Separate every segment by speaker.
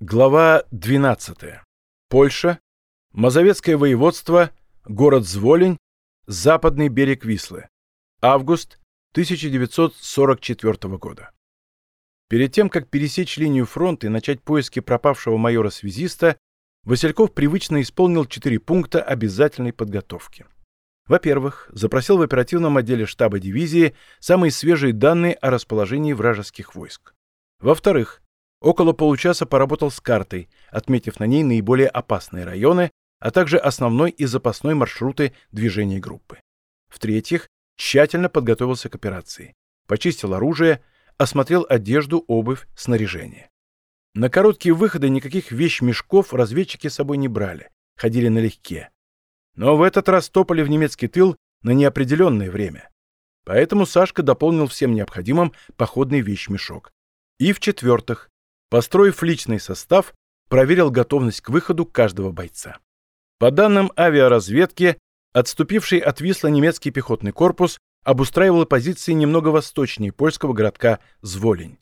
Speaker 1: Глава 12. Польша. Мазовецкое воеводство. Город Зволень. Западный берег Вислы. Август 1944 года. Перед тем, как пересечь линию фронта и начать поиски пропавшего майора-связиста, Васильков привычно исполнил четыре пункта обязательной подготовки. Во-первых, запросил в оперативном отделе штаба дивизии самые свежие данные о расположении вражеских войск. Во-вторых, Около получаса поработал с картой, отметив на ней наиболее опасные районы, а также основной и запасной маршруты движения группы. В-третьих, тщательно подготовился к операции. Почистил оружие, осмотрел одежду, обувь, снаряжение. На короткие выходы никаких вещмешков разведчики с собой не брали, ходили налегке. Но в этот раз топали в немецкий тыл на неопределенное время. Поэтому Сашка дополнил всем необходимым походный вещмешок. И в-четвертых, Построив личный состав, проверил готовность к выходу каждого бойца. По данным авиаразведки, отступивший от Висла немецкий пехотный корпус обустраивал позиции немного восточнее польского городка Зволень.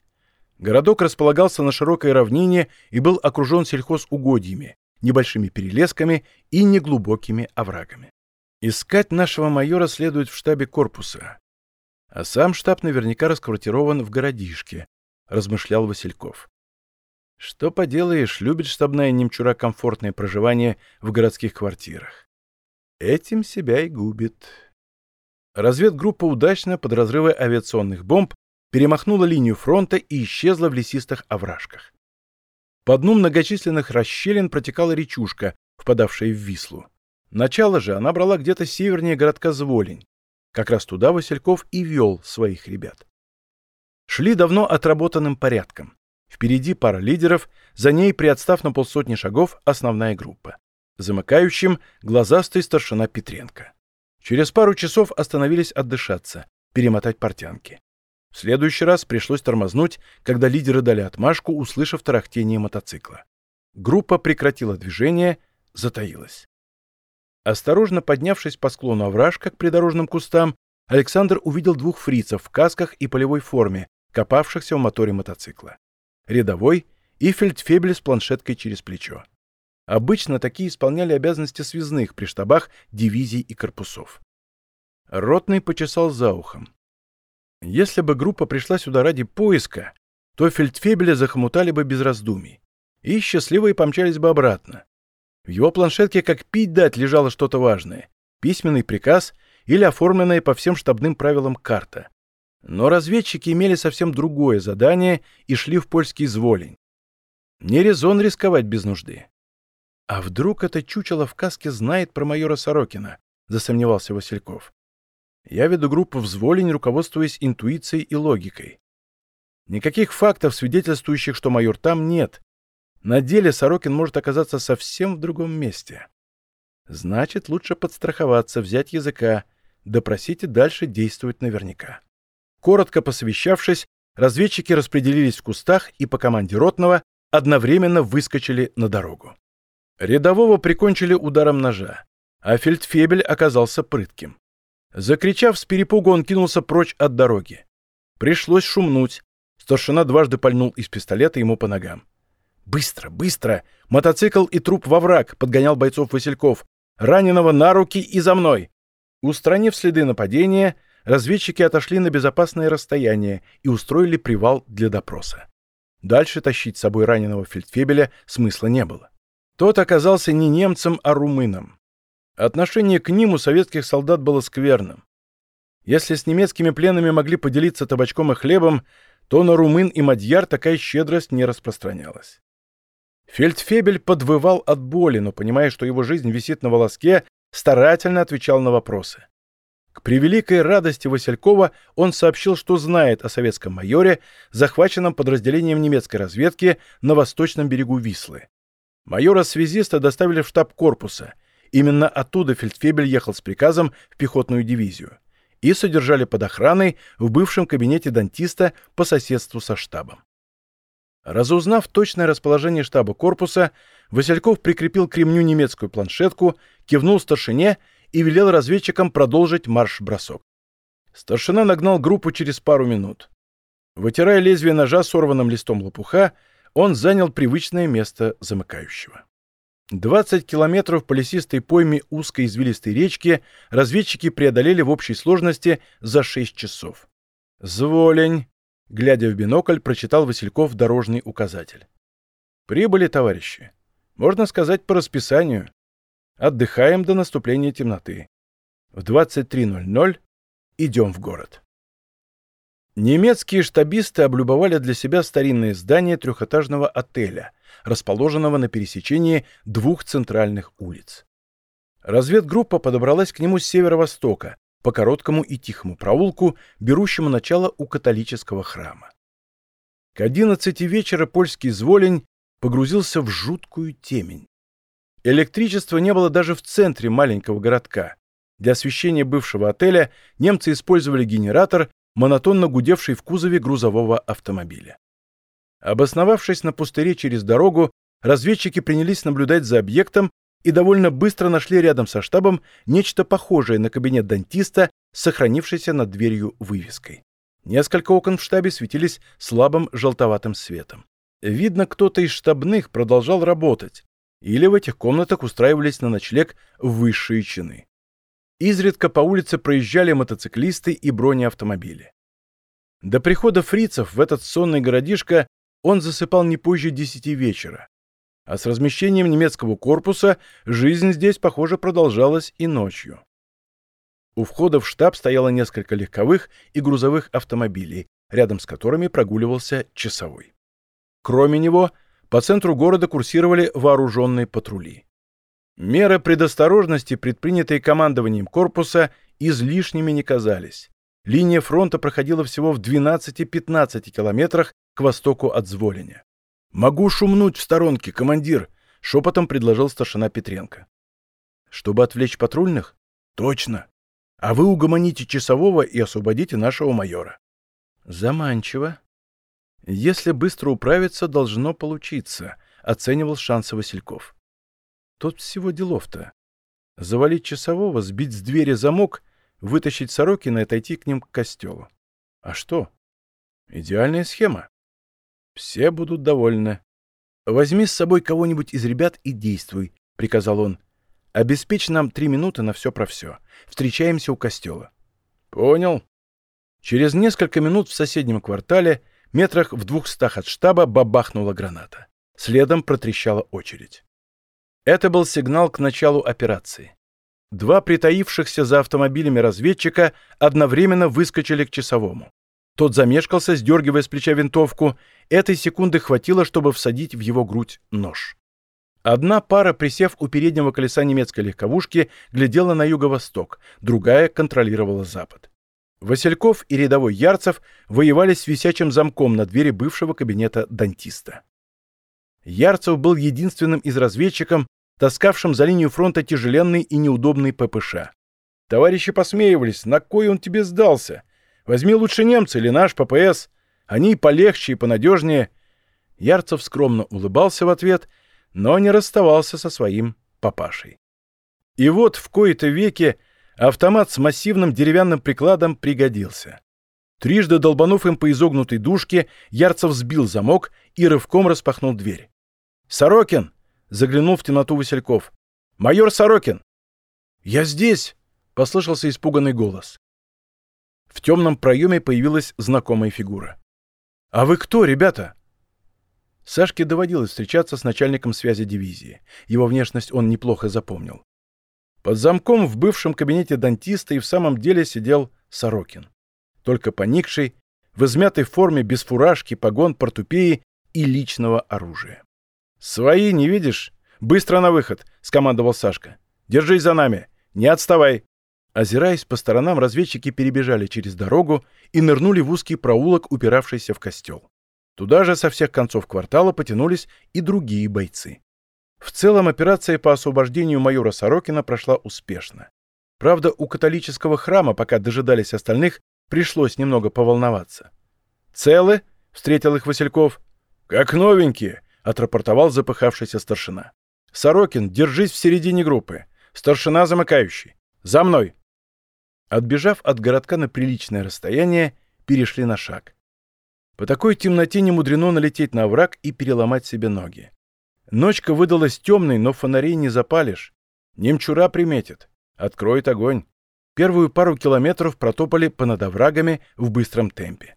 Speaker 1: Городок располагался на широкой равнине и был окружен сельхозугодьями, небольшими перелесками и неглубокими оврагами. Искать нашего майора следует в штабе корпуса. А сам штаб наверняка расквартирован в городишке, размышлял Васильков. Что поделаешь, любит штабная немчура комфортное проживание в городских квартирах. Этим себя и губит. Разведгруппа удачно под разрывы авиационных бомб перемахнула линию фронта и исчезла в лесистых овражках. По дну многочисленных расщелин протекала речушка, впадавшая в Вислу. Начало же она брала где-то севернее городка Зволень. Как раз туда Васильков и вел своих ребят. Шли давно отработанным порядком. Впереди пара лидеров, за ней, приотстав на полсотни шагов, основная группа. Замыкающим — глазастый старшина Петренко. Через пару часов остановились отдышаться, перемотать портянки. В следующий раз пришлось тормознуть, когда лидеры дали отмашку, услышав тарахтение мотоцикла. Группа прекратила движение, затаилась. Осторожно поднявшись по склону овражка к придорожным кустам, Александр увидел двух фрицев в касках и полевой форме, копавшихся в моторе мотоцикла рядовой и фельдфебель с планшеткой через плечо. Обычно такие исполняли обязанности связных при штабах дивизий и корпусов. Ротный почесал за ухом. Если бы группа пришла сюда ради поиска, то фельдфебеля захомутали бы без раздумий. И счастливые помчались бы обратно. В его планшетке как пить дать лежало что-то важное. Письменный приказ или оформленная по всем штабным правилам карта. Но разведчики имели совсем другое задание и шли в польский зволень. Не резон рисковать без нужды. А вдруг это чучело в каске знает про майора Сорокина, засомневался Васильков. Я веду группу в зволень, руководствуясь интуицией и логикой. Никаких фактов, свидетельствующих, что майор там, нет. На деле Сорокин может оказаться совсем в другом месте. Значит, лучше подстраховаться, взять языка, допросить и дальше действовать наверняка. Коротко посовещавшись, разведчики распределились в кустах и по команде Ротного одновременно выскочили на дорогу. Рядового прикончили ударом ножа, а фельдфебель оказался прытким. Закричав с перепугу, он кинулся прочь от дороги. Пришлось шумнуть. Старшина дважды пальнул из пистолета ему по ногам. «Быстро, быстро! Мотоцикл и труп во враг!» — подгонял бойцов Васильков. «Раненого на руки и за мной!» Устранив следы нападения, разведчики отошли на безопасное расстояние и устроили привал для допроса. Дальше тащить с собой раненого фельдфебеля смысла не было. Тот оказался не немцем, а румыном. Отношение к ним у советских солдат было скверным. Если с немецкими пленными могли поделиться табачком и хлебом, то на румын и мадьяр такая щедрость не распространялась. Фельдфебель подвывал от боли, но, понимая, что его жизнь висит на волоске, старательно отвечал на вопросы. К превеликой радости Василькова он сообщил, что знает о советском майоре, захваченном подразделением немецкой разведки на восточном берегу Вислы. Майора-связиста доставили в штаб корпуса. Именно оттуда фельдфебель ехал с приказом в пехотную дивизию. И содержали под охраной в бывшем кабинете дантиста по соседству со штабом. Разузнав точное расположение штаба корпуса, Васильков прикрепил к ремню немецкую планшетку, кивнул старшине и велел разведчикам продолжить марш-бросок. Старшина нагнал группу через пару минут. Вытирая лезвие ножа сорванным листом лопуха, он занял привычное место замыкающего. 20 километров по лесистой пойме узкой извилистой речки разведчики преодолели в общей сложности за 6 часов. «Зволень!» — глядя в бинокль, прочитал Васильков дорожный указатель. «Прибыли, товарищи. Можно сказать, по расписанию. Отдыхаем до наступления темноты. В 23.00 идем в город». Немецкие штабисты облюбовали для себя старинное здание трехэтажного отеля, расположенного на пересечении двух центральных улиц. Разведгруппа подобралась к нему с северо-востока, по короткому и тихому проулку, берущему начало у католического храма. К одиннадцати вечера польский зволень погрузился в жуткую темень. Электричества не было даже в центре маленького городка. Для освещения бывшего отеля немцы использовали генератор, монотонно гудевший в кузове грузового автомобиля. Обосновавшись на пустыре через дорогу, разведчики принялись наблюдать за объектом и довольно быстро нашли рядом со штабом нечто похожее на кабинет дантиста, сохранившийся над дверью вывеской. Несколько окон в штабе светились слабым желтоватым светом. Видно, кто-то из штабных продолжал работать, или в этих комнатах устраивались на ночлег высшие чины. Изредка по улице проезжали мотоциклисты и бронеавтомобили. До прихода фрицев в этот сонный городишко он засыпал не позже десяти вечера. А с размещением немецкого корпуса жизнь здесь, похоже, продолжалась и ночью. У входа в штаб стояло несколько легковых и грузовых автомобилей, рядом с которыми прогуливался часовой. Кроме него, по центру города курсировали вооруженные патрули. Меры предосторожности, предпринятые командованием корпуса, излишними не казались. Линия фронта проходила всего в 12-15 километрах к востоку от Зволиня. «Могу шумнуть в сторонке, командир», — шепотом предложил старшина Петренко. «Чтобы отвлечь патрульных?» «Точно. А вы угомоните часового и освободите нашего майора». «Заманчиво. Если быстро управиться, должно получиться», — оценивал шансы Васильков. Тут всего делов-то. Завалить часового, сбить с двери замок, вытащить Сорокина и отойти к ним к костелу. А что? Идеальная схема. Все будут довольны. «Возьми с собой кого-нибудь из ребят и действуй», — приказал он. «Обеспечь нам три минуты на все про все. Встречаемся у костела». «Понял». Через несколько минут в соседнем квартале, метрах в двухстах от штаба, бабахнула граната. Следом протрещала очередь. Это был сигнал к началу операции. Два притаившихся за автомобилями разведчика одновременно выскочили к часовому. Тот замешкался, сдергивая с плеча винтовку. Этой секунды хватило, чтобы всадить в его грудь нож. Одна пара, присев у переднего колеса немецкой легковушки, глядела на юго-восток, другая контролировала запад. Васильков и рядовой Ярцев воевали с висячим замком на двери бывшего кабинета дантиста. Ярцев был единственным из разведчиков, таскавшим за линию фронта тяжеленный и неудобный ППШ. Товарищи посмеивались, на кой он тебе сдался? Возьми лучше немца или наш ППС. Они полегче, и понадежнее. Ярцев скромно улыбался в ответ, но не расставался со своим папашей. И вот в кои-то веке автомат с массивным деревянным прикладом пригодился. Трижды долбанув им по изогнутой дужке, Ярцев сбил замок и рывком распахнул дверь. «Сорокин!» заглянул в темноту Васильков. «Майор Сорокин!» «Я здесь!» — послышался испуганный голос. В темном проеме появилась знакомая фигура. «А вы кто, ребята?» Сашке доводилось встречаться с начальником связи дивизии. Его внешность он неплохо запомнил. Под замком в бывшем кабинете дантиста и в самом деле сидел Сорокин. Только поникший, в измятой форме, без фуражки, погон, портупеи и личного оружия. «Свои, не видишь? Быстро на выход!» — скомандовал Сашка. «Держись за нами! Не отставай!» Озираясь по сторонам, разведчики перебежали через дорогу и нырнули в узкий проулок, упиравшийся в костел. Туда же со всех концов квартала потянулись и другие бойцы. В целом операция по освобождению майора Сорокина прошла успешно. Правда, у католического храма, пока дожидались остальных, пришлось немного поволноваться. «Целы?» — встретил их Васильков. «Как новенькие!» отрапортовал запыхавшийся старшина. «Сорокин, держись в середине группы. Старшина замыкающий. За мной!» Отбежав от городка на приличное расстояние, перешли на шаг. По такой темноте не мудрено налететь на враг и переломать себе ноги. Ночка выдалась темной, но фонарей не запалишь. Немчура приметит. Откроет огонь. Первую пару километров протопали понад оврагами в быстром темпе.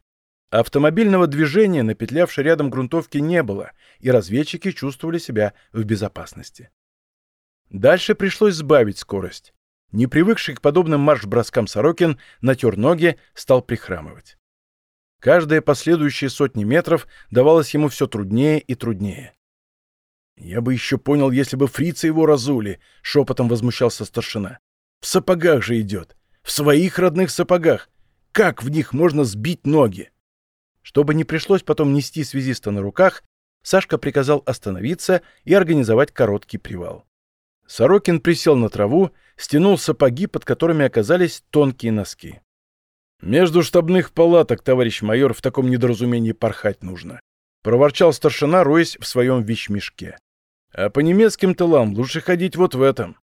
Speaker 1: Автомобильного движения на петлявшей рядом грунтовке не было, и разведчики чувствовали себя в безопасности. Дальше пришлось сбавить скорость. Не привыкший к подобным марш-броскам Сорокин натер ноги, стал прихрамывать. Каждая последующая сотни метров давалась ему все труднее и труднее. «Я бы еще понял, если бы фрицы его разули», — шепотом возмущался старшина. «В сапогах же идет. В своих родных сапогах. Как в них можно сбить ноги?» Чтобы не пришлось потом нести связиста на руках, Сашка приказал остановиться и организовать короткий привал. Сорокин присел на траву, стянул сапоги, под которыми оказались тонкие носки. «Между штабных палаток, товарищ майор, в таком недоразумении порхать нужно», — проворчал старшина, роясь в своем вещмешке. «А по немецким тылам лучше ходить вот в этом».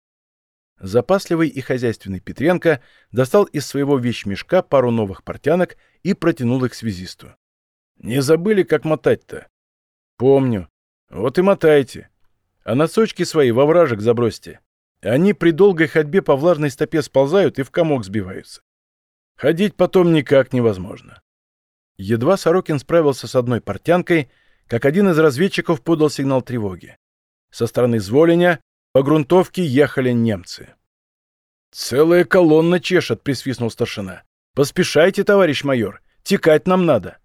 Speaker 1: Запасливый и хозяйственный Петренко достал из своего вещмешка пару новых портянок и протянул их связисту. «Не забыли, как мотать-то?» «Помню. Вот и мотайте. А носочки свои во вражек забросьте. Они при долгой ходьбе по влажной стопе сползают и в комок сбиваются. Ходить потом никак невозможно. Едва Сорокин справился с одной портянкой, как один из разведчиков подал сигнал тревоги. Со стороны Зволеня по грунтовке ехали немцы. «Целая колонна чешет», — присвистнул старшина. «Поспешайте, товарищ майор, текать нам надо».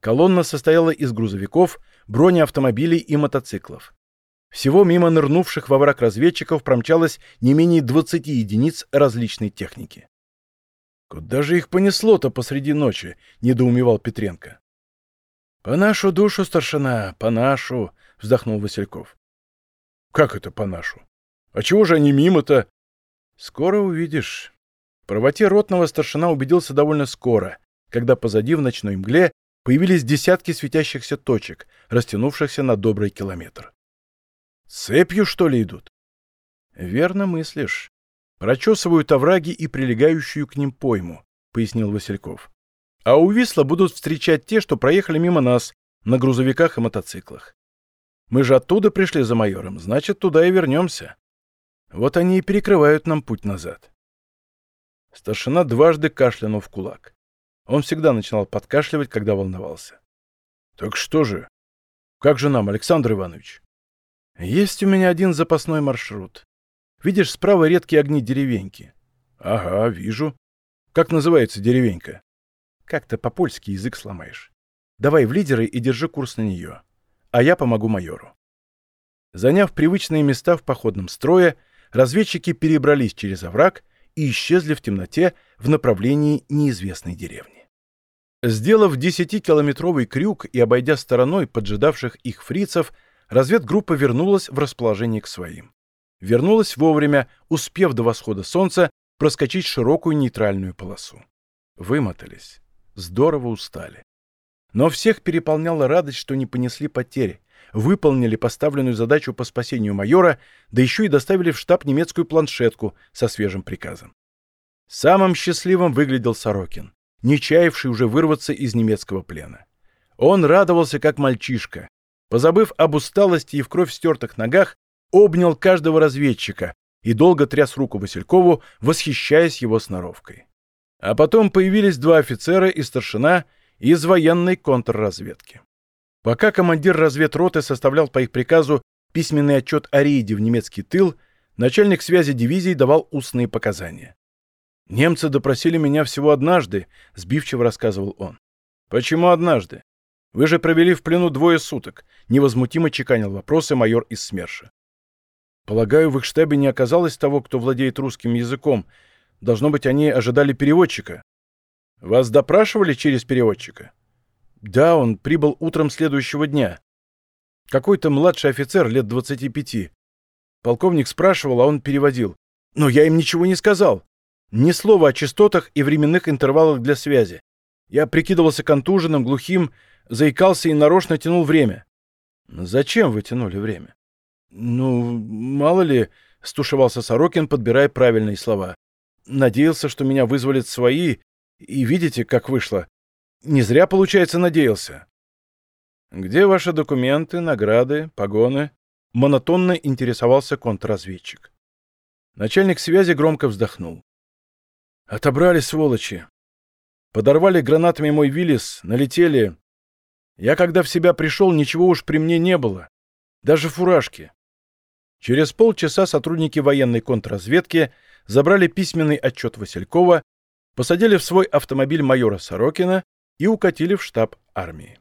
Speaker 1: Колонна состояла из грузовиков, бронеавтомобилей и мотоциклов. Всего мимо нырнувших во враг разведчиков промчалось не менее 20 единиц различной техники. «Куда же их понесло-то посреди ночи?» — недоумевал Петренко. «По нашу душу, старшина, по нашу!» — вздохнул Васильков. «Как это по нашу? А чего же они мимо-то?» «Скоро увидишь». В правоте ротного старшина убедился довольно скоро, когда позади в ночной мгле появились десятки светящихся точек, растянувшихся на добрый километр. «Цепью, что ли, идут?» «Верно мыслишь. Прочесывают овраги и прилегающую к ним пойму», — пояснил Васильков. «А у Висла будут встречать те, что проехали мимо нас, на грузовиках и мотоциклах. Мы же оттуда пришли за майором, значит, туда и вернемся. Вот они и перекрывают нам путь назад». Старшина дважды кашлянул в кулак. Он всегда начинал подкашливать, когда волновался. «Так что же? Как же нам, Александр Иванович?» «Есть у меня один запасной маршрут. Видишь, справа редкие огни деревеньки. Ага, вижу. Как называется деревенька? Как-то по-польски язык сломаешь. Давай в лидеры и держи курс на нее. А я помогу майору. Заняв привычные места в походном строе, разведчики перебрались через овраг и исчезли в темноте в направлении неизвестной деревни. Сделав десятикилометровый крюк и обойдя стороной поджидавших их фрицев, разведгруппа вернулась в расположение к своим. Вернулась вовремя, успев до восхода солнца проскочить широкую нейтральную полосу. Вымотались. Здорово устали. Но всех переполняла радость, что не понесли потери, выполнили поставленную задачу по спасению майора, да еще и доставили в штаб немецкую планшетку со свежим приказом. Самым счастливым выглядел Сорокин, не чаявший уже вырваться из немецкого плена. Он радовался, как мальчишка. Позабыв об усталости и в кровь стертых ногах, обнял каждого разведчика и долго тряс руку Василькову, восхищаясь его сноровкой. А потом появились два офицера и старшина из военной контрразведки. Пока командир разведроты составлял по их приказу письменный отчет о рейде в немецкий тыл, начальник связи дивизии давал устные показания. «Немцы допросили меня всего однажды», — сбивчиво рассказывал он. «Почему однажды? Вы же провели в плену двое суток», — невозмутимо чеканил вопросы майор из СМЕРШа. Полагаю, в их штабе не оказалось того, кто владеет русским языком. Должно быть, они ожидали переводчика. Вас допрашивали через переводчика? Да, он прибыл утром следующего дня. Какой-то младший офицер лет 25. Полковник спрашивал, а он переводил. Но я им ничего не сказал. Ни слова о частотах и временных интервалах для связи. Я прикидывался контуженным, глухим, заикался и нарочно тянул время. Зачем вы тянули время? «Ну, мало ли», — стушевался Сорокин, подбирая правильные слова. «Надеялся, что меня вызволят свои, и видите, как вышло. не зря, получается, надеялся. Где ваши документы, награды, погоны? Монотонно интересовался контрразведчик. Начальник связи громко вздохнул. Отобрали, сволочи. Подорвали гранатами мой Виллис, налетели. Я, когда в себя пришел, ничего уж при мне не было. Даже фуражки. Через полчаса сотрудники военной контрразведки забрали письменный отчет Василькова, посадили в свой автомобиль майора Сорокина и укатили в штаб армии.